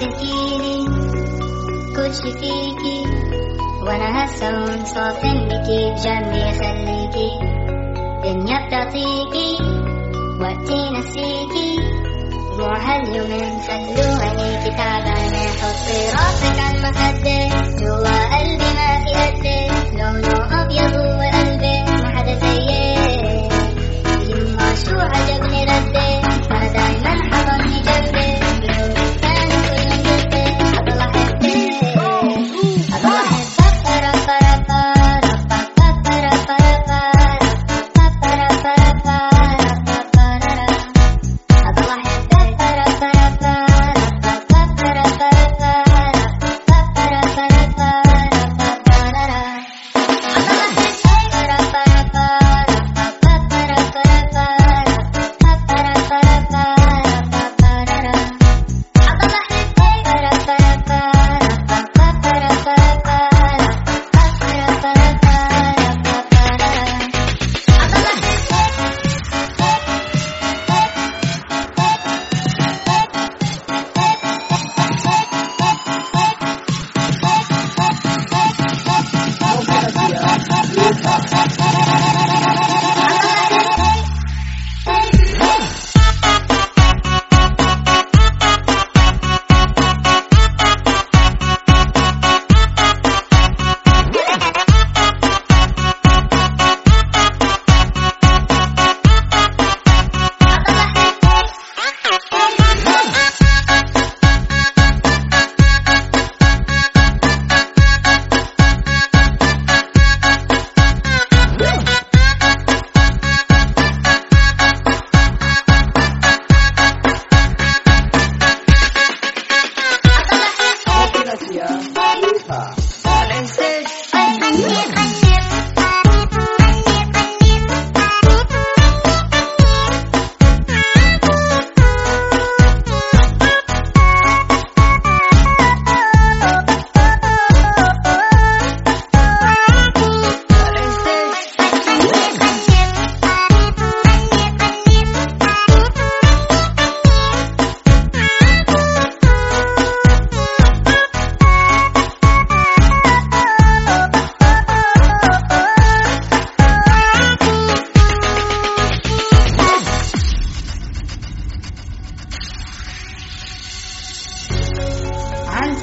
تحكيلي كل شي فيكي وأنا هسه منصافن بكي بجنبي خليكي دنيا بتعطيكي وقتي نسيكي. دموع هاليومين خلو عينيكي تعبانة حطي راسك عالمخدة جوا قلبي ما في قدك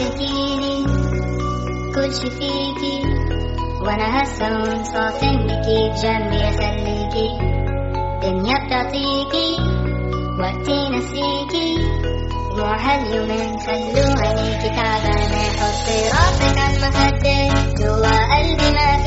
تحكيلي كل شي فيكي وأنا هسه منصافن بكي بجنبي اخليكي دنيا بتعطيكي وقتي نسيكي دموع هاليومين خلو عينيكي تعبانة حطي راسك عالمخدة جوا قلبي ما